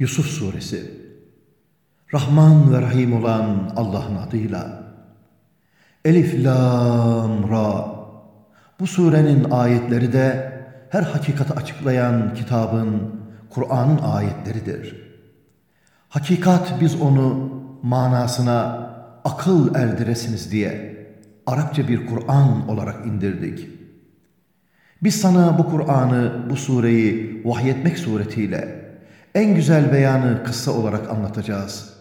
Yusuf Suresi Rahman ve Rahim olan Allah'ın adıyla Elif, Lam, Ra Bu surenin ayetleri de her hakikati açıklayan kitabın, Kur'an'ın ayetleridir. Hakikat biz onu manasına akıl erdiresiniz diye Arapça bir Kur'an olarak indirdik. Biz sana bu Kur'an'ı, bu sureyi vahyetmek suretiyle en güzel beyanı kıssa olarak anlatacağız.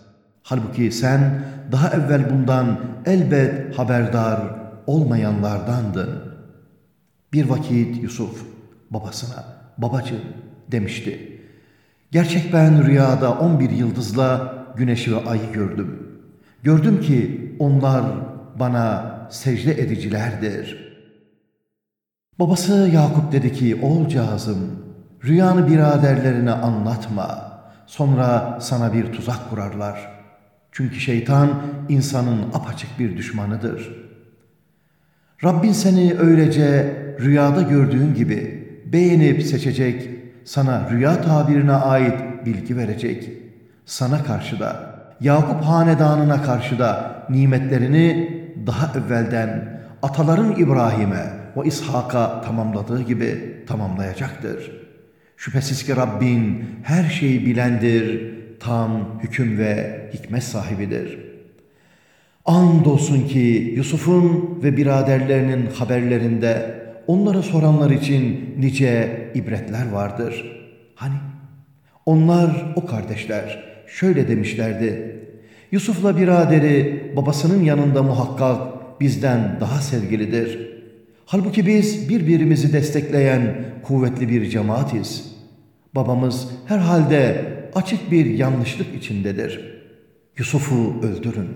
Halbuki sen daha evvel bundan elbet haberdar olmayanlardandın. Bir vakit Yusuf babasına, babacığım demişti. Gerçek ben rüyada on bir yıldızla güneşi ve ayı gördüm. Gördüm ki onlar bana secde edicilerdir. Babası Yakup dedi ki, oğulcağızım, rüyanı biraderlerine anlatma. Sonra sana bir tuzak kurarlar. Çünkü şeytan insanın apaçık bir düşmanıdır. Rabbin seni öylece rüyada gördüğün gibi beğenip seçecek, sana rüya tabirine ait bilgi verecek. Sana karşı da, Yakup hanedanına karşı da nimetlerini daha evvelden ataların İbrahim'e ve İshak'a tamamladığı gibi tamamlayacaktır. Şüphesiz ki Rabbin her şeyi bilendir, tam hüküm ve hikmet sahibidir. Andolsun ki Yusuf'un ve biraderlerinin haberlerinde onlara soranlar için nice ibretler vardır. Hani onlar o kardeşler şöyle demişlerdi. Yusuf'la biraderi babasının yanında muhakkak bizden daha sevgilidir. Halbuki biz birbirimizi destekleyen kuvvetli bir cemaatiz. Babamız herhalde açık bir yanlışlık içindedir. Yusuf'u öldürün.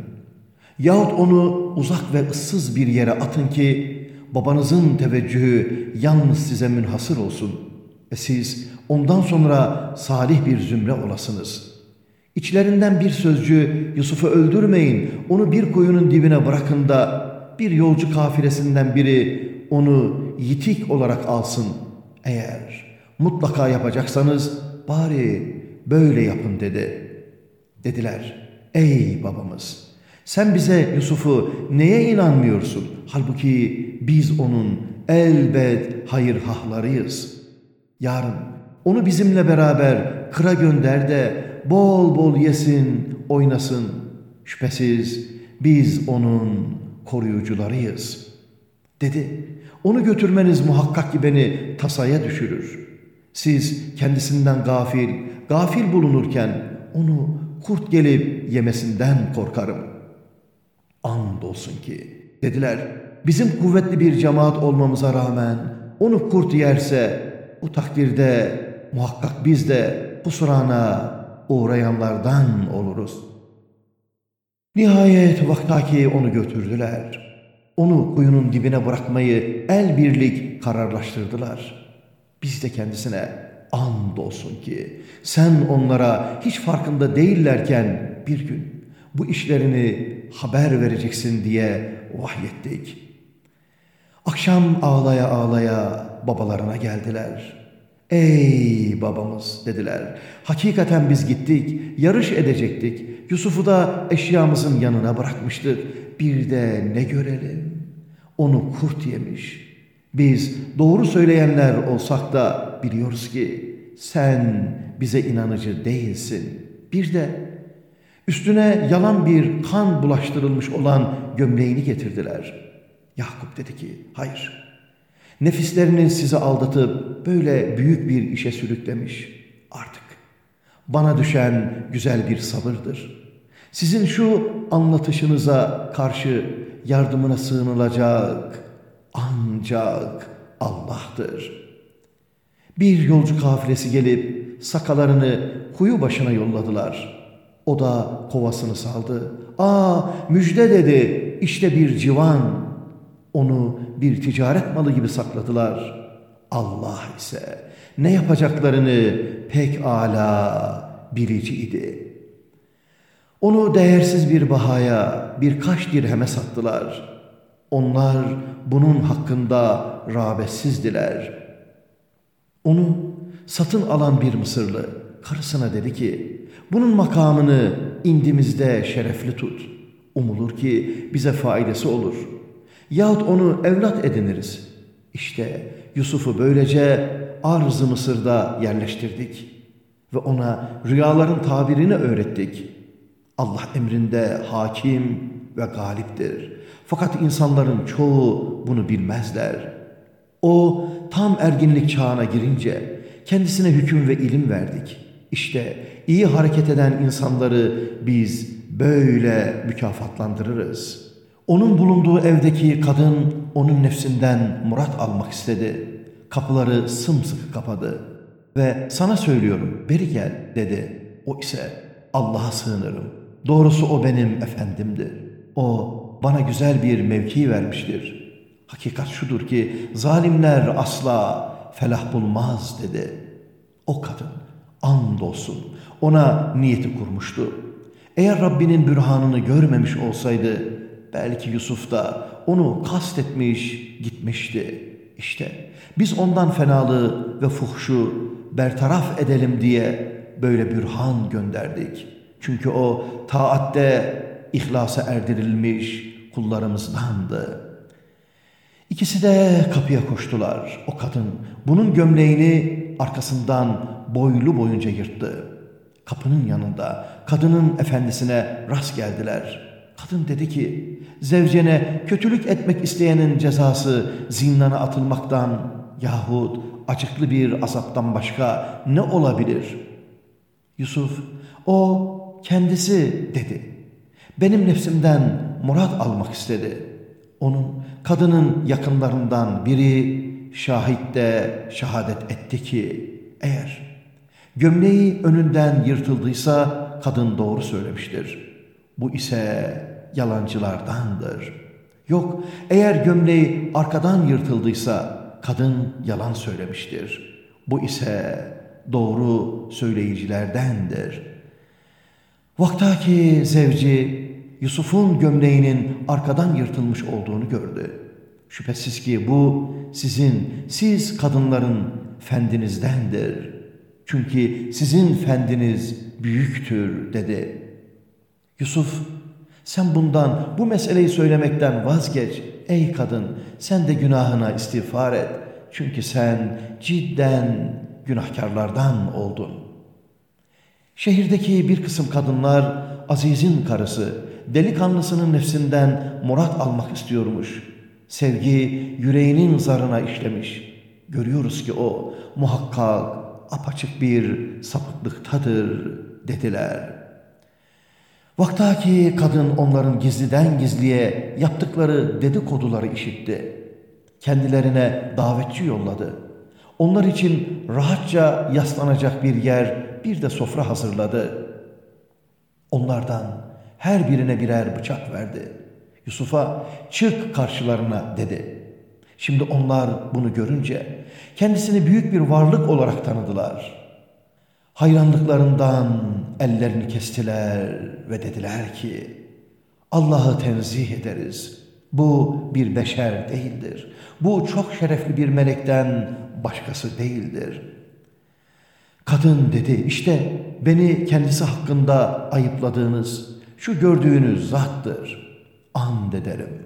Yahut onu uzak ve ıssız bir yere atın ki babanızın teveccühü yalnız size münhasır olsun ve siz ondan sonra salih bir zümre olasınız.'' İçlerinden bir sözcü Yusuf'u öldürmeyin, onu bir koyunun dibine bırakın da bir yolcu kafilesinden biri onu yitik olarak alsın. Eğer mutlaka yapacaksanız bari böyle yapın dedi. Dediler, ey babamız sen bize Yusuf'u neye inanmıyorsun? Halbuki biz onun elbet hayır hahlarıyız. Yarın onu bizimle beraber kıra gönder de bol bol yesin, oynasın. Şüphesiz biz onun koruyucularıyız. Dedi, onu götürmeniz muhakkak ki beni tasaya düşürür. Siz kendisinden gafil, gafil bulunurken onu kurt gelip yemesinden korkarım. Andolsun ki dediler, bizim kuvvetli bir cemaat olmamıza rağmen onu kurt yerse o takdirde muhakkak biz de bu surana uğrayanlardan oluruz. Nihayet vaktaki onu götürdüler. Onu kuyunun dibine bırakmayı el birlik kararlaştırdılar. Biz de kendisine and olsun ki sen onlara hiç farkında değillerken bir gün bu işlerini haber vereceksin diye vahyettik. Akşam ağlaya ağlaya babalarına geldiler.'' Ey babamız dediler. Hakikaten biz gittik, yarış edecektik. Yusuf'u da eşyamızın yanına bırakmıştık. Bir de ne görelim? Onu kurt yemiş. Biz doğru söyleyenler olsak da biliyoruz ki sen bize inanıcı değilsin. Bir de üstüne yalan bir kan bulaştırılmış olan gömleğini getirdiler. Yakup dedi ki hayır Nefislerinin sizi aldatıp böyle büyük bir işe sürüklemiş. Artık bana düşen güzel bir sabırdır. Sizin şu anlatışınıza karşı yardımına sığınılacak ancak Allah'tır. Bir yolcu kafilesi gelip sakalarını kuyu başına yolladılar. O da kovasını saldı. Aa müjde dedi işte bir civan onu bir ticaret malı gibi sakladılar. Allah ise ne yapacaklarını pek ala biliciydi. Onu değersiz bir bahaya birkaç dirheme sattılar. Onlar bunun hakkında rağbetsizdiler. Onu satın alan bir Mısırlı karısına dedi ki, bunun makamını indimizde şerefli tut. Umulur ki bize faydası olur. Yahut onu evlat ediniriz. İşte Yusuf'u böylece arz Mısır'da yerleştirdik ve ona rüyaların tabirini öğrettik. Allah emrinde hakim ve galiptir. Fakat insanların çoğu bunu bilmezler. O tam erginlik çağına girince kendisine hüküm ve ilim verdik. İşte iyi hareket eden insanları biz böyle mükafatlandırırız. Onun bulunduğu evdeki kadın onun nefsinden murat almak istedi. Kapıları sımsıkı kapadı ve sana söylüyorum beri gel dedi. O ise Allah'a sığınırım. Doğrusu o benim efendimdir. O bana güzel bir mevki vermiştir. Hakikat şudur ki zalimler asla felah bulmaz dedi. O kadın andolsun ona niyeti kurmuştu. Eğer Rabbinin bürhanını görmemiş olsaydı belki Yusuf da onu kastetmiş gitmişti. İşte biz ondan fenalığı ve fuhşu bertaraf edelim diye böyle bürhan gönderdik. Çünkü o taatte ihlasa erdirilmiş kullarımızdandı. İkisi de kapıya koştular. O kadın bunun gömleğini arkasından boylu boyunca yırttı. Kapının yanında kadının efendisine rast geldiler. Kadın dedi ki, zevcene kötülük etmek isteyenin cezası zindana atılmaktan yahut acıklı bir azaptan başka ne olabilir? Yusuf, o kendisi dedi. Benim nefsimden murat almak istedi. Onun kadının yakınlarından biri şahit de şehadet etti ki eğer gömleği önünden yırtıldıysa kadın doğru söylemiştir. Bu ise yalancılardandır. Yok eğer gömleği arkadan yırtıldıysa kadın yalan söylemiştir. Bu ise doğru söyleyicilerdendir. Vaktaki zevci Yusuf'un gömleğinin arkadan yırtılmış olduğunu gördü. Şüphesiz ki bu sizin, siz kadınların fendinizdendir. Çünkü sizin fendiniz büyüktür dedi. Yusuf, sen bundan, bu meseleyi söylemekten vazgeç. Ey kadın, sen de günahına istiğfar et. Çünkü sen cidden günahkarlardan oldun. Şehirdeki bir kısım kadınlar Aziz'in karısı, delikanlısının nefsinden murat almak istiyormuş. Sevgi yüreğinin zarına işlemiş. Görüyoruz ki o muhakkak apaçık bir sapıklıktadır dediler. Vaktaki kadın onların gizliden gizliye yaptıkları dedikoduları işitti. Kendilerine davetçi yolladı. Onlar için rahatça yaslanacak bir yer, bir de sofra hazırladı. Onlardan her birine birer bıçak verdi. Yusuf'a çık karşılarına dedi. Şimdi onlar bunu görünce kendisini büyük bir varlık olarak tanıdılar. Hayranlıklarından ellerini kestiler ve dediler ki Allah'ı tenzih ederiz. Bu bir beşer değildir. Bu çok şerefli bir melekten başkası değildir. Kadın dedi işte beni kendisi hakkında ayıpladığınız şu gördüğünüz zattır. And ederim.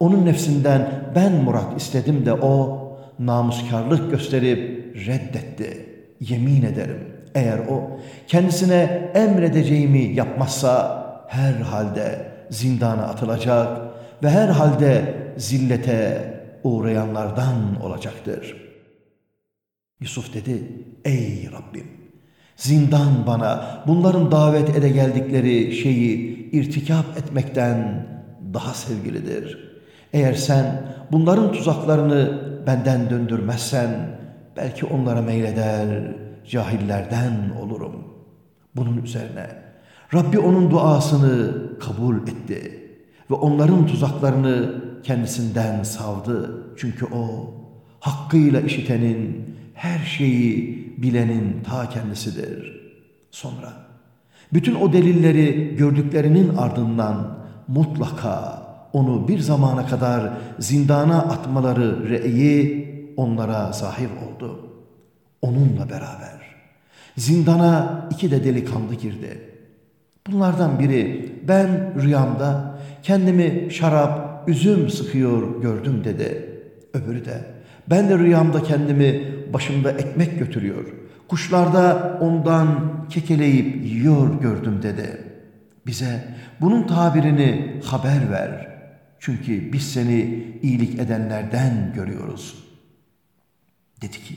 Onun nefsinden ben murat istedim de o namuskarlık gösterip reddetti. Yemin ederim eğer o kendisine emredeceğimi yapmazsa her halde zindana atılacak ve her halde zillete uğrayanlardan olacaktır. Yusuf dedi, ey Rabbim zindan bana bunların davet ede geldikleri şeyi irtikap etmekten daha sevgilidir. Eğer sen bunların tuzaklarını benden döndürmezsen belki onlara meyleder, cahillerden olurum. Bunun üzerine Rabbi onun duasını kabul etti ve onların tuzaklarını kendisinden savdı. Çünkü o hakkıyla işitenin, her şeyi bilenin ta kendisidir. Sonra bütün o delilleri gördüklerinin ardından mutlaka onu bir zamana kadar zindana atmaları re'yi onlara sahip oldu. Onunla beraber Zindana iki de delikanlı girdi. Bunlardan biri ben rüyamda kendimi şarap, üzüm sıkıyor gördüm dedi. Öbürü de ben de rüyamda kendimi başımda ekmek götürüyor. Kuşlarda ondan kekeleyip yiyor gördüm dedi. Bize bunun tabirini haber ver. Çünkü biz seni iyilik edenlerden görüyoruz. Dedi ki,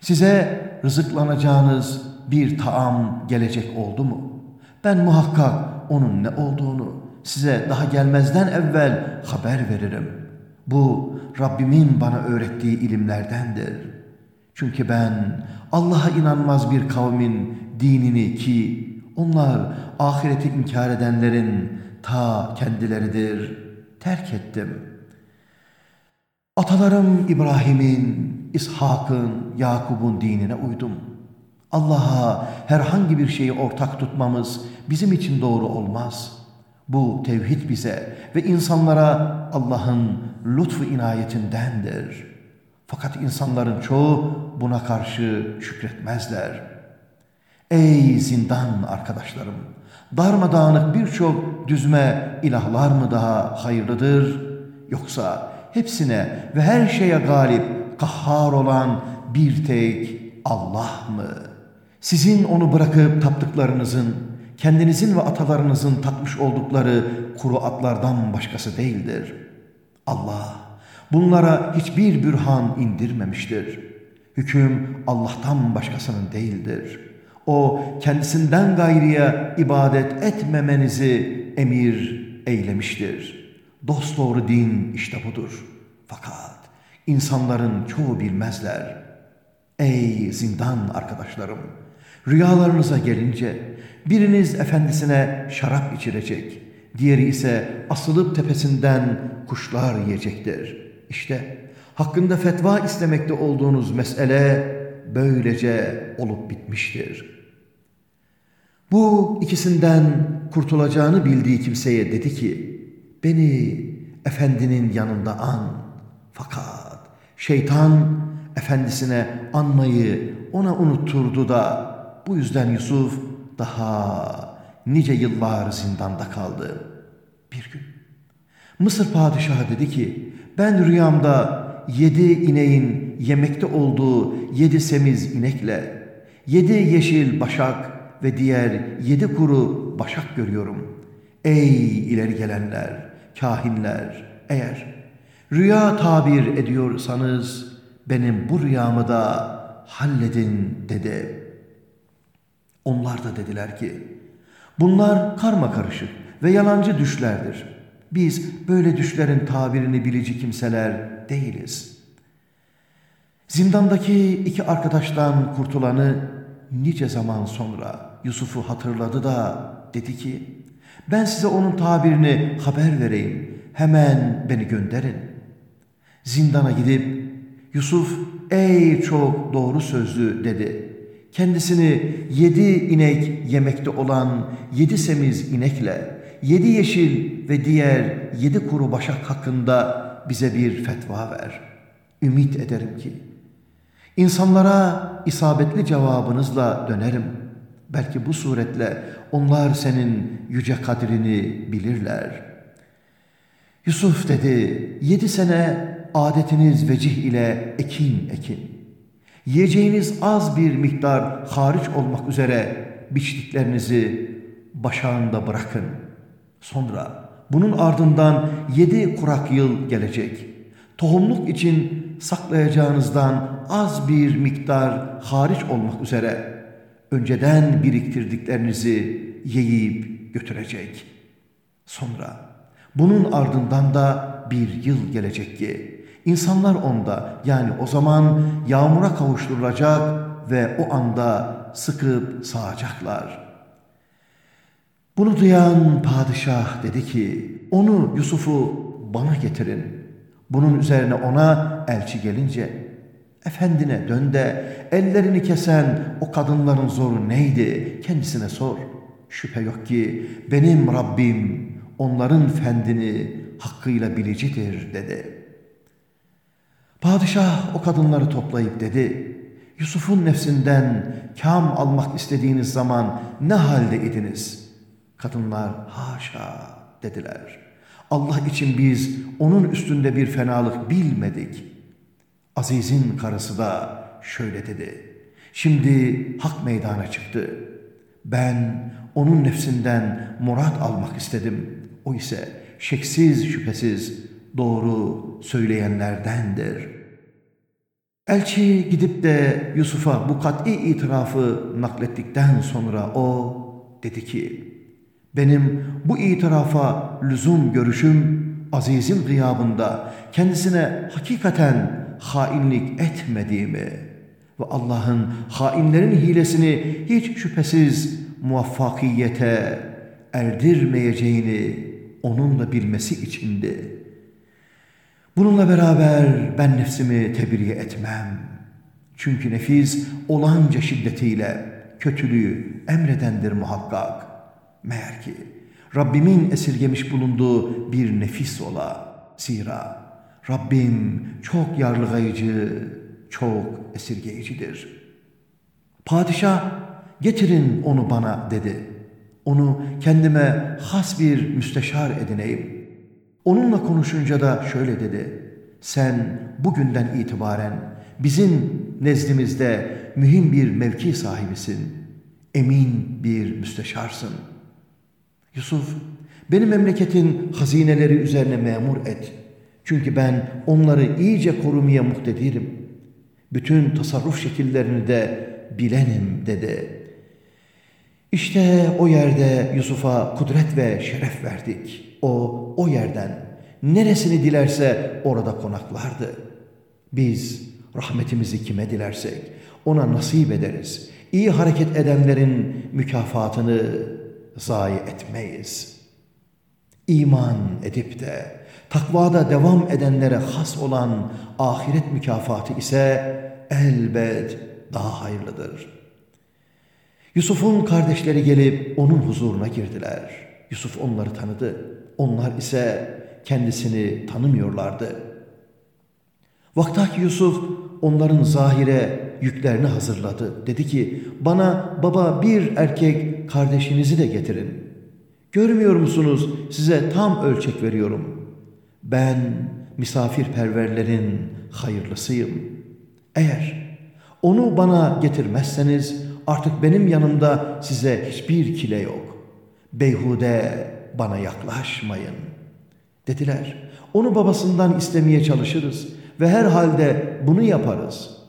size rızıklanacağınız bir taam gelecek oldu mu? Ben muhakkak onun ne olduğunu size daha gelmezden evvel haber veririm. Bu Rabbimin bana öğrettiği ilimlerdendir. Çünkü ben Allah'a inanmaz bir kavmin dinini ki onlar ahireti inkar edenlerin ta kendileridir terk ettim. Atalarım İbrahim'in, İshak'ın, Yakub'un dinine uydum. Allah'a herhangi bir şeyi ortak tutmamız bizim için doğru olmaz. Bu tevhid bize ve insanlara Allah'ın lütfu inayetindendir. Fakat insanların çoğu buna karşı şükretmezler. Ey zindan arkadaşlarım! Darmadağınık birçok düzme ilahlar mı daha hayırlıdır? Yoksa hepsine ve her şeye galip, kahhar olan bir tek Allah mı? Sizin onu bırakıp taptıklarınızın, kendinizin ve atalarınızın tatmış oldukları kuru atlardan başkası değildir. Allah bunlara hiçbir bürhan indirmemiştir. Hüküm Allah'tan başkasının değildir. O kendisinden gayriye ibadet etmemenizi emir eylemiştir. Dosdoğru din işte budur. Fakat insanların çoğu bilmezler. Ey zindan arkadaşlarım! Rüyalarınıza gelince biriniz efendisine şarap içirecek, diğeri ise asılıp tepesinden kuşlar yiyecektir. İşte hakkında fetva istemekte olduğunuz mesele böylece olup bitmiştir. Bu ikisinden kurtulacağını bildiği kimseye dedi ki, beni efendinin yanında an. Fakat şeytan efendisine anmayı ona unutturdu da bu yüzden Yusuf daha nice yıllar zindanda kaldı. Bir gün Mısır padişahı dedi ki ben rüyamda yedi ineğin yemekte olduğu yedi semiz inekle yedi yeşil başak ve diğer yedi kuru başak görüyorum. Ey ileri gelenler, kahinler eğer rüya tabir ediyorsanız benim bu rüyamı da halledin dedi. Onlar da dediler ki, bunlar karma karışık ve yalancı düşlerdir. Biz böyle düşlerin tabirini bilici kimseler değiliz. Zindandaki iki arkadaştan kurtulanı nice zaman sonra Yusuf'u hatırladı da dedi ki, ben size onun tabirini haber vereyim, hemen beni gönderin. Zindana gidip, Yusuf ey çok doğru sözlü dedi kendisini yedi inek yemekte olan yedi semiz inekle, yedi yeşil ve diğer yedi kuru başak hakkında bize bir fetva ver. Ümit ederim ki, insanlara isabetli cevabınızla dönerim. Belki bu suretle onlar senin yüce kadrini bilirler. Yusuf dedi, yedi sene adetiniz vecih ile ekin ekin. Yiyeceğiniz az bir miktar hariç olmak üzere biçtiklerinizi başağında bırakın. Sonra bunun ardından yedi kurak yıl gelecek. Tohumluk için saklayacağınızdan az bir miktar hariç olmak üzere önceden biriktirdiklerinizi yiyip götürecek. Sonra bunun ardından da bir yıl gelecek ki İnsanlar onda yani o zaman yağmura kavuşturulacak ve o anda sıkıp sağacaklar. Bunu duyan padişah dedi ki, onu Yusuf'u bana getirin. Bunun üzerine ona elçi gelince, efendine dön de ellerini kesen o kadınların zoru neydi kendisine sor. Şüphe yok ki benim Rabbim onların fendini hakkıyla bilicidir dedi.'' Padişah o kadınları toplayıp dedi, Yusuf'un nefsinden kam almak istediğiniz zaman ne halde idiniz? Kadınlar haşa dediler. Allah için biz onun üstünde bir fenalık bilmedik. Aziz'in karısı da şöyle dedi. Şimdi hak meydana çıktı. Ben onun nefsinden murat almak istedim. O ise şeksiz şüphesiz doğru söyleyenlerdendir. Elçi gidip de Yusuf'a bu kat'i itirafı naklettikten sonra o dedi ki, benim bu itirafa lüzum görüşüm azizin gıyabında kendisine hakikaten hainlik etmediğimi ve Allah'ın hainlerin hilesini hiç şüphesiz muvaffakiyete erdirmeyeceğini onun da bilmesi içindi. Bununla beraber ben nefsimi tebriye etmem. Çünkü nefis olanca şiddetiyle kötülüğü emredendir muhakkak. Meğer ki Rabbimin esirgemiş bulunduğu bir nefis ola. Zira Rabbim çok yarlıgayıcı, çok esirgeyicidir. Padişah getirin onu bana dedi. Onu kendime has bir müsteşar edineyim. Onunla konuşunca da şöyle dedi. Sen bugünden itibaren bizim nezdimizde mühim bir mevki sahibisin. Emin bir müsteşarsın. Yusuf, benim memleketin hazineleri üzerine memur et. Çünkü ben onları iyice korumaya muhtedirim. Bütün tasarruf şekillerini de bilenim dedi. İşte o yerde Yusuf'a kudret ve şeref verdik. O, o yerden neresini dilerse orada konaklardı. Biz rahmetimizi kime dilersek ona nasip ederiz. İyi hareket edenlerin mükafatını zayi etmeyiz. İman edip de takvada devam edenlere has olan ahiret mükafatı ise elbet daha hayırlıdır. Yusuf'un kardeşleri gelip onun huzuruna girdiler. Yusuf onları tanıdı. Onlar ise kendisini tanımıyorlardı. Vaktaki Yusuf onların zahire yüklerini hazırladı. Dedi ki bana baba bir erkek kardeşinizi de getirin. Görmüyor musunuz size tam ölçek veriyorum. Ben misafirperverlerin hayırlısıyım. Eğer onu bana getirmezseniz artık benim yanımda size hiçbir kile yok. Beyhude bana yaklaşmayın. Dediler, onu babasından istemeye çalışırız ve herhalde bunu yaparız.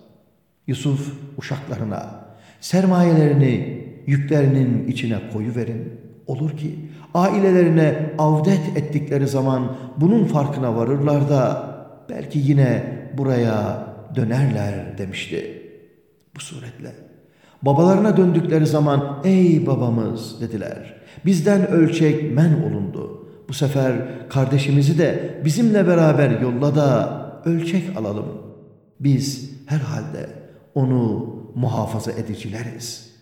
Yusuf uşaklarına sermayelerini yüklerinin içine koyuverin. Olur ki ailelerine avdet ettikleri zaman bunun farkına varırlar da belki yine buraya dönerler demişti. Bu suretle babalarına döndükleri zaman ey babamız dediler. Bizden ölçek men olundu. Bu sefer kardeşimizi de bizimle beraber yolla da ölçek alalım. Biz herhalde onu muhafaza edicileriz.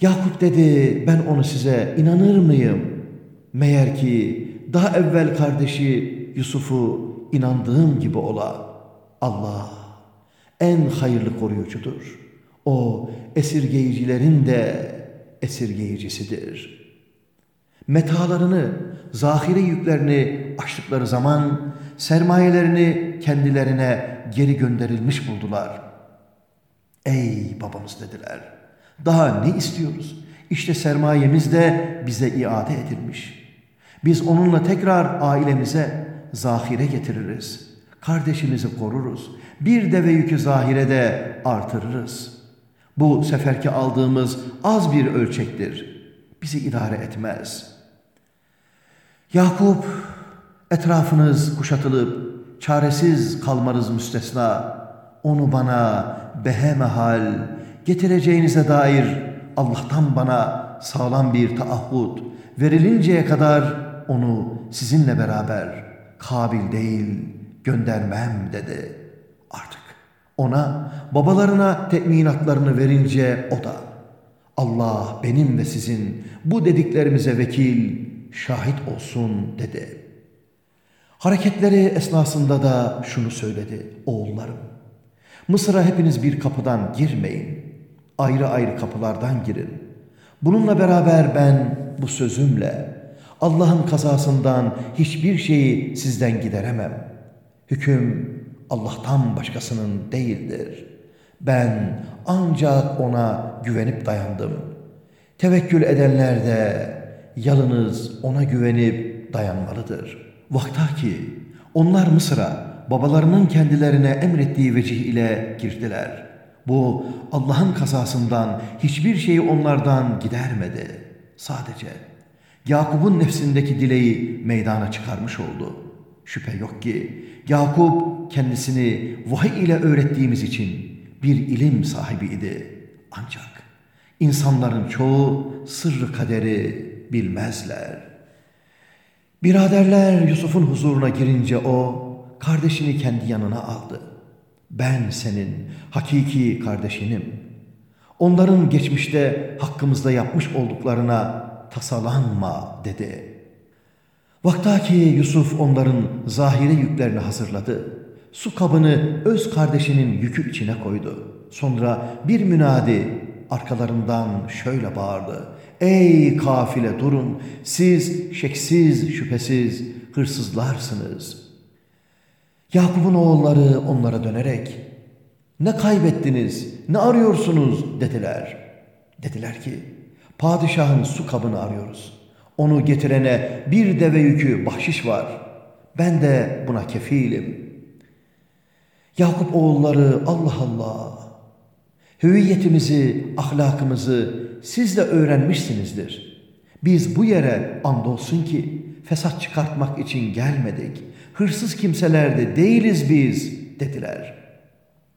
Yakup dedi ben onu size inanır mıyım? Meğer ki daha evvel kardeşi Yusuf'u inandığım gibi ola. Allah en hayırlı koruyucudur. O esirgeyicilerin de esirgeyicisidir. Metalarını, zahire yüklerini açtıkları zaman sermayelerini kendilerine geri gönderilmiş buldular. Ey babamız dediler. Daha ne istiyoruz? İşte sermayemiz de bize iade edilmiş. Biz onunla tekrar ailemize zahire getiririz. Kardeşimizi koruruz. Bir deve yükü zahirede artırırız. Bu seferki aldığımız az bir ölçektir. Bizi idare etmez. Yakup, etrafınız kuşatılıp çaresiz kalmanız müstesna. Onu bana behemehal getireceğinize dair Allah'tan bana sağlam bir taahhüt verilinceye kadar onu sizinle beraber kabil değil göndermem dedi. Artık ona babalarına teminatlarını verince o da Allah benim ve sizin bu dediklerimize vekil şahit olsun dedi. Hareketleri esnasında da şunu söyledi oğullarım. Mısır'a hepiniz bir kapıdan girmeyin. Ayrı ayrı kapılardan girin. Bununla beraber ben bu sözümle Allah'ın kazasından hiçbir şeyi sizden gideremem. Hüküm Allah'tan başkasının değildir. Ben ancak ona güvenip dayandım. Tevekkül edenler de yalınız ona güvenip dayanmalıdır. Vakta ki onlar Mısır'a babalarının kendilerine emrettiği vecih ile girdiler. Bu Allah'ın kazasından hiçbir şeyi onlardan gidermedi. Sadece Yakup'un nefsindeki dileği meydana çıkarmış oldu. Şüphe yok ki Yakup kendisini vahiy ile öğrettiğimiz için bir ilim sahibiydi. Ancak insanların çoğu sırrı kaderi bilmezler. Biraderler Yusuf'un huzuruna girince o kardeşini kendi yanına aldı. Ben senin hakiki kardeşinim. Onların geçmişte hakkımızda yapmış olduklarına tasalanma dedi. Vaktaki Yusuf onların zahire yüklerini hazırladı. Su kabını öz kardeşinin yükü içine koydu. Sonra bir münadi arkalarından şöyle bağırdı. Ey kafile durun, siz şeksiz şüphesiz hırsızlarsınız.'' Yakup'un oğulları onlara dönerek ne kaybettiniz, ne arıyorsunuz dediler. Dediler ki padişahın su kabını arıyoruz. Onu getirene bir deve yükü bahşiş var. Ben de buna kefilim. Yakup oğulları Allah Allah. Hüviyetimizi, ahlakımızı siz de öğrenmişsinizdir. Biz bu yere andolsun ki fesat çıkartmak için gelmedik hırsız kimseler de değiliz biz dediler.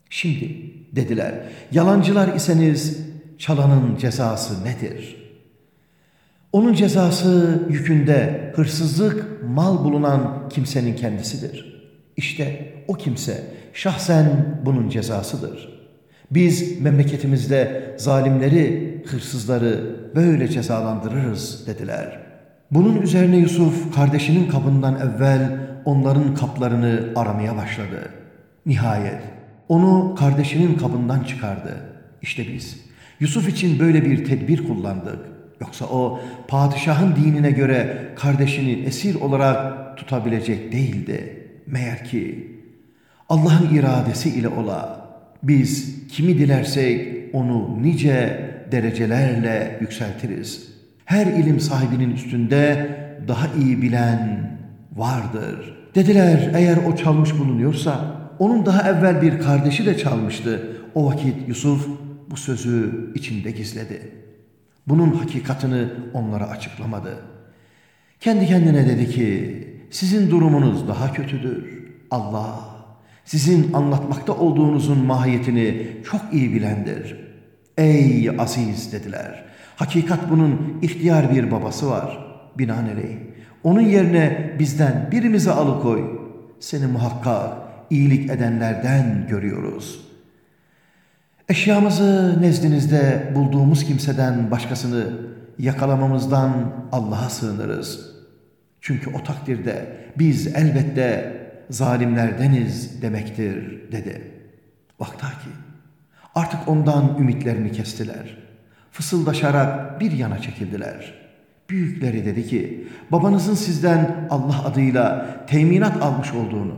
Şimdi dediler yalancılar iseniz çalanın cezası nedir? Onun cezası yükünde hırsızlık mal bulunan kimsenin kendisidir. İşte o kimse şahsen bunun cezasıdır. Biz memleketimizde zalimleri, hırsızları böyle cezalandırırız dediler. Bunun üzerine Yusuf kardeşinin kabından evvel onların kaplarını aramaya başladı. Nihayet onu kardeşinin kabından çıkardı. İşte biz Yusuf için böyle bir tedbir kullandık. Yoksa o padişahın dinine göre kardeşini esir olarak tutabilecek değildi. Meğer ki Allah'ın iradesi ile ola biz kimi dilersek onu nice derecelerle yükseltiriz. Her ilim sahibinin üstünde daha iyi bilen vardır. Dediler eğer o çalmış bulunuyorsa onun daha evvel bir kardeşi de çalmıştı. O vakit Yusuf bu sözü içinde gizledi. Bunun hakikatını onlara açıklamadı. Kendi kendine dedi ki sizin durumunuz daha kötüdür. Allah sizin anlatmakta olduğunuzun mahiyetini çok iyi bilendir. Ey aziz dediler. Hakikat bunun ihtiyar bir babası var. Binaenaleyh onun yerine bizden birimizi alıkoy. Seni muhakkak iyilik edenlerden görüyoruz. Eşyamızı nezdinizde bulduğumuz kimseden başkasını yakalamamızdan Allah'a sığınırız. Çünkü o takdirde biz elbette zalimlerdeniz demektir dedi. Vakta ki artık ondan ümitlerini kestiler. Fısıldaşarak bir yana çekildiler.'' Büyükleri dedi ki babanızın sizden Allah adıyla teminat almış olduğunu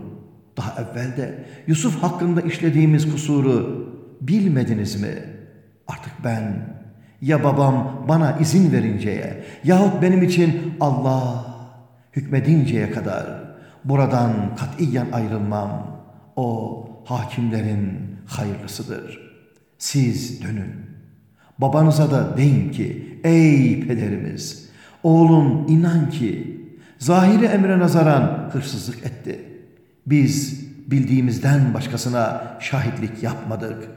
daha evvel de Yusuf hakkında işlediğimiz kusuru bilmediniz mi? Artık ben ya babam bana izin verinceye yahut benim için Allah hükmedinceye kadar buradan katiyen ayrılmam. O hakimlerin hayırlısıdır. Siz dönün. Babanıza da deyin ki ey pederimiz Oğlum inan ki zahiri emre nazaran hırsızlık etti. Biz bildiğimizden başkasına şahitlik yapmadık.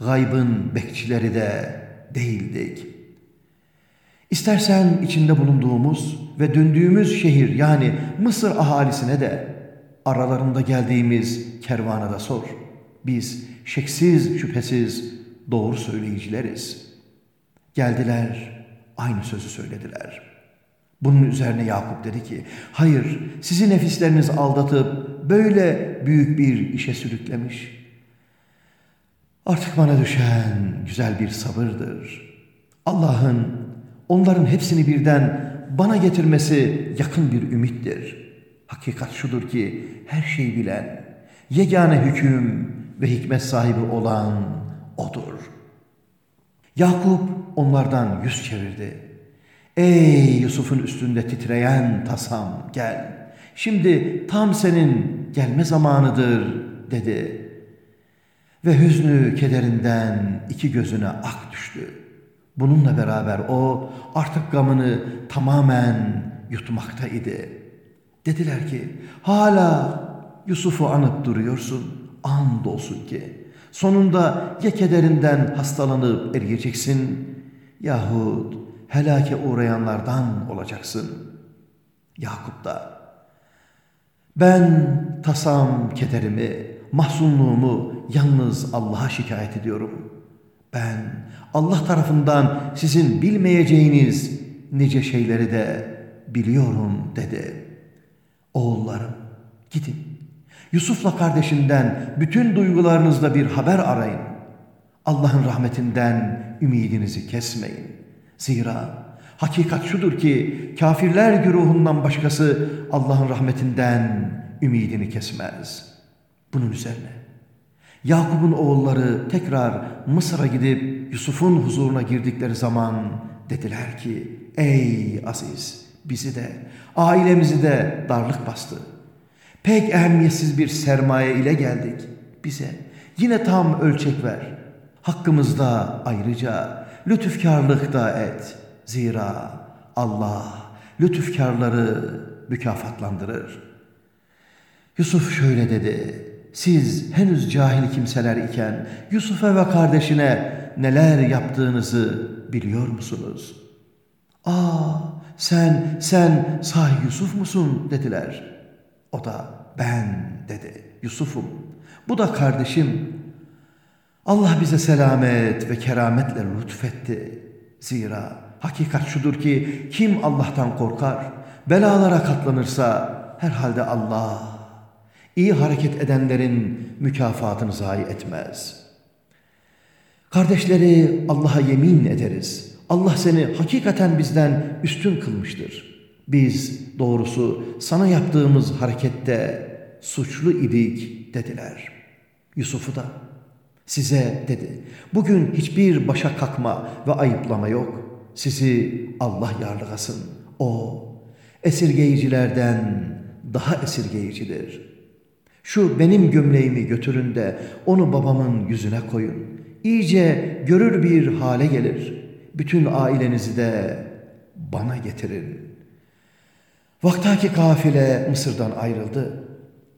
Gaybın bekçileri de değildik. İstersen içinde bulunduğumuz ve döndüğümüz şehir yani Mısır ahalisine de aralarında geldiğimiz kervana da sor. Biz şeksiz şüphesiz doğru söyleyicileriz. Geldiler, aynı sözü söylediler.'' Bunun üzerine Yakup dedi ki, hayır sizi nefisleriniz aldatıp böyle büyük bir işe sürüklemiş. Artık bana düşen güzel bir sabırdır. Allah'ın onların hepsini birden bana getirmesi yakın bir ümittir. Hakikat şudur ki her şeyi bilen, yegane hüküm ve hikmet sahibi olan O'dur. Yakup onlardan yüz çevirdi. Ey Yusuf'un üstünde titreyen tasam gel. Şimdi tam senin gelme zamanıdır dedi. Ve hüznü kederinden iki gözüne ak düştü. Bununla beraber o artık gamını tamamen yutmaktaydı. Dediler ki hala Yusuf'u anıp duruyorsun. Andolsun ki sonunda ya kederinden hastalanıp eriyeceksin yahut helake uğrayanlardan olacaksın. Yakup da ben tasam kederimi, mahzunluğumu yalnız Allah'a şikayet ediyorum. Ben Allah tarafından sizin bilmeyeceğiniz nice şeyleri de biliyorum dedi. Oğullarım gidin. Yusuf'la kardeşinden bütün duygularınızla bir haber arayın. Allah'ın rahmetinden ümidinizi kesmeyin. Zira hakikat şudur ki kafirler güruhundan başkası Allah'ın rahmetinden ümidini kesmez. Bunun üzerine Yakup'un oğulları tekrar Mısır'a gidip Yusuf'un huzuruna girdikleri zaman dediler ki ey aziz bizi de ailemizi de darlık bastı. Pek ehemmiyetsiz bir sermaye ile geldik bize. Yine tam ölçek ver. Hakkımızda ayrıca lütufkarlık da et. Zira Allah lütufkarları mükafatlandırır. Yusuf şöyle dedi. Siz henüz cahil kimseler iken Yusuf'a ve kardeşine neler yaptığınızı biliyor musunuz? Aa sen, sen sahi Yusuf musun dediler. O da ben dedi. Yusuf'um. Bu da kardeşim. Allah bize selamet ve kerametle lütfetti. Zira hakikat şudur ki kim Allah'tan korkar, belalara katlanırsa herhalde Allah iyi hareket edenlerin mükafatını zayi etmez. Kardeşleri Allah'a yemin ederiz. Allah seni hakikaten bizden üstün kılmıştır. Biz doğrusu sana yaptığımız harekette suçlu idik dediler. Yusuf'u da size dedi. Bugün hiçbir başa kalkma ve ayıplama yok. Sizi Allah yarlıgasın. O esirgeyicilerden daha esirgeyicidir. Şu benim gömleğimi götürün de onu babamın yüzüne koyun. İyice görür bir hale gelir. Bütün ailenizi de bana getirin. Vaktaki kafile Mısır'dan ayrıldı.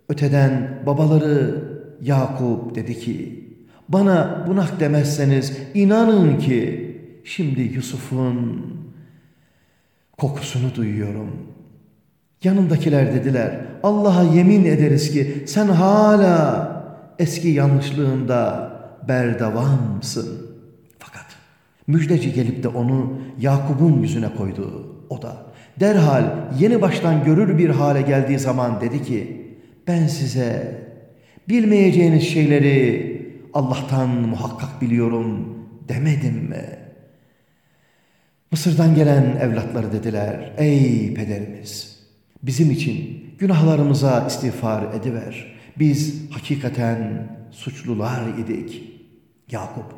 Öteden babaları Yakup dedi ki, bana bunak demezseniz inanın ki şimdi Yusuf'un kokusunu duyuyorum. Yanındakiler dediler, Allah'a yemin ederiz ki sen hala eski yanlışlığında berdavamsın. Fakat müjdeci gelip de onu Yakup'un yüzüne koydu. O da derhal yeni baştan görür bir hale geldiği zaman dedi ki, ben size bilmeyeceğiniz şeyleri Allah'tan muhakkak biliyorum demedim mi? Mısır'dan gelen evlatları dediler, ey pederimiz bizim için günahlarımıza istiğfar ediver. Biz hakikaten suçlular idik. Yakup,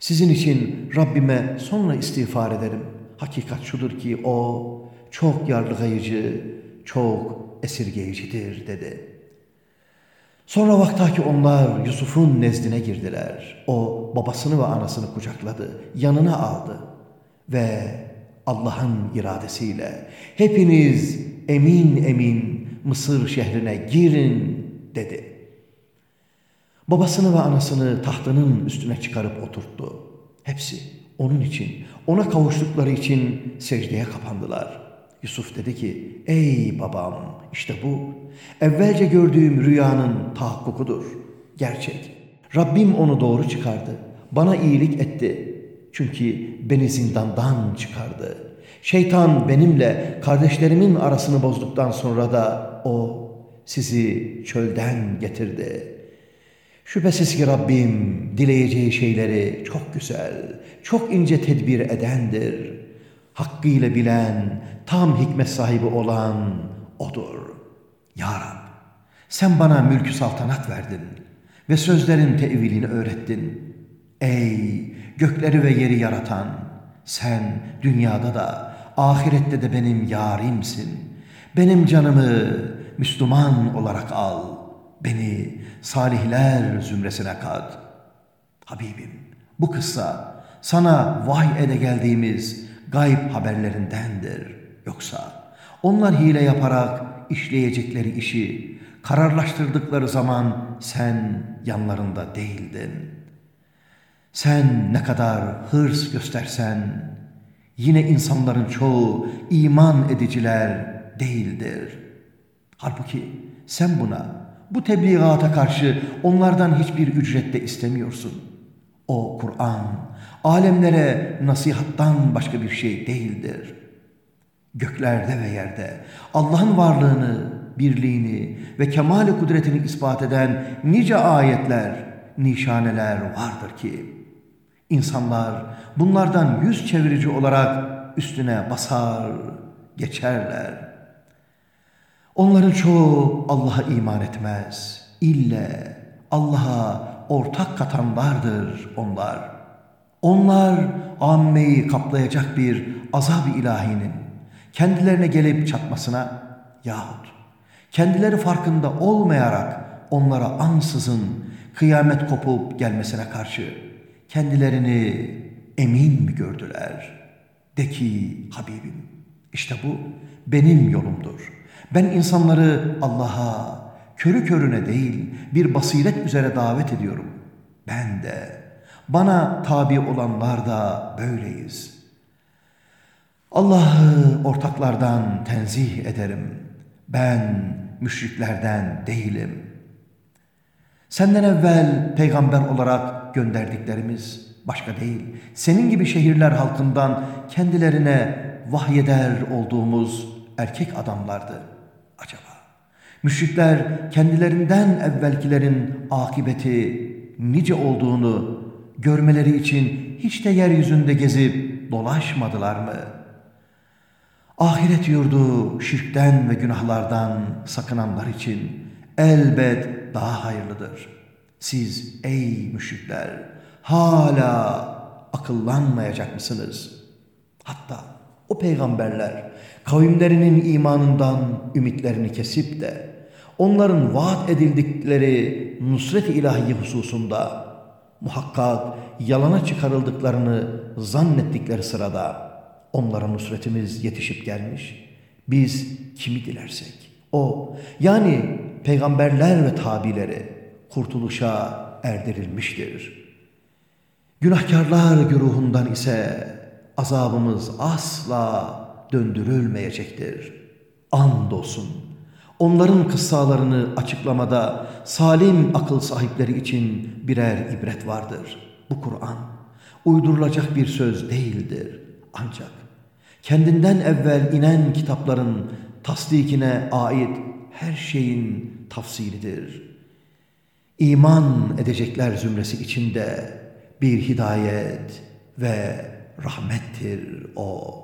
sizin için Rabbime sonra istiğfar ederim. Hakikat şudur ki o çok yargılayıcı, çok esirgeyicidir dedi.'' Sonra vaktaki onlar Yusuf'un nezdine girdiler. O babasını ve anasını kucakladı, yanına aldı ve Allah'ın iradesiyle hepiniz emin emin Mısır şehrine girin dedi. Babasını ve anasını tahtının üstüne çıkarıp oturttu. Hepsi onun için, ona kavuştukları için secdeye kapandılar.'' Yusuf dedi ki, ey babam işte bu evvelce gördüğüm rüyanın tahakkukudur. Gerçek. Rabbim onu doğru çıkardı. Bana iyilik etti. Çünkü beni zindandan çıkardı. Şeytan benimle kardeşlerimin arasını bozduktan sonra da o sizi çölden getirdi. Şüphesiz ki Rabbim dileyeceği şeyleri çok güzel, çok ince tedbir edendir. Hakkıyla bilen, tam hikmet sahibi olan O'dur. Ya Rab, sen bana mülkü saltanat verdin ve sözlerin tevilini öğrettin. Ey gökleri ve yeri yaratan, sen dünyada da ahirette de benim yarimsin. Benim canımı Müslüman olarak al. Beni salihler zümresine kat. Habibim bu kıssa sana vahy ede geldiğimiz gayb haberlerindendir. Yoksa onlar hile yaparak işleyecekleri işi kararlaştırdıkları zaman sen yanlarında değildin. Sen ne kadar hırs göstersen yine insanların çoğu iman ediciler değildir. Halbuki sen buna, bu tebliğata karşı onlardan hiçbir ücret de istemiyorsun. O Kur'an, alemlere nasihattan başka bir şey değildir. Göklerde ve yerde Allah'ın varlığını, birliğini ve kemal kudretini ispat eden nice ayetler, nişaneler vardır ki, insanlar bunlardan yüz çevirici olarak üstüne basar, geçerler. Onların çoğu Allah'a iman etmez. İlle Allah'a ortak katanlardır onlar. Onlar ammeyi kaplayacak bir azab-ı ilahinin kendilerine gelip çatmasına yahut kendileri farkında olmayarak onlara ansızın kıyamet kopup gelmesine karşı kendilerini emin mi gördüler? De ki Habibim işte bu benim yolumdur. Ben insanları Allah'a körü körüne değil bir basiret üzere davet ediyorum. Ben de bana tabi olanlar da böyleyiz. Allah'ı ortaklardan tenzih ederim. Ben müşriklerden değilim. Senden evvel peygamber olarak gönderdiklerimiz başka değil. Senin gibi şehirler halkından kendilerine vahyeder olduğumuz erkek adamlardı. Acaba müşrikler kendilerinden evvelkilerin akıbeti nice olduğunu görmeleri için hiç de yeryüzünde gezip dolaşmadılar mı? Ahiret yurdu şirkten ve günahlardan sakınanlar için elbet daha hayırlıdır. Siz ey müşrikler hala akıllanmayacak mısınız? Hatta o peygamberler kavimlerinin imanından ümitlerini kesip de onların vaat edildikleri nusret-i ilahi hususunda muhakkak yalana çıkarıldıklarını zannettikleri sırada onlara nusretimiz yetişip gelmiş. Biz kimi dilersek o yani peygamberler ve tabileri kurtuluşa erdirilmiştir. Günahkarlar güruhundan ise azabımız asla döndürülmeyecektir. Andolsun onların kıssalarını açıklamada salim akıl sahipleri için birer ibret vardır. Bu Kur'an uydurulacak bir söz değildir. Ancak kendinden evvel inen kitapların tasdikine ait her şeyin tafsilidir. İman edecekler zümresi içinde bir hidayet ve rahmettir o.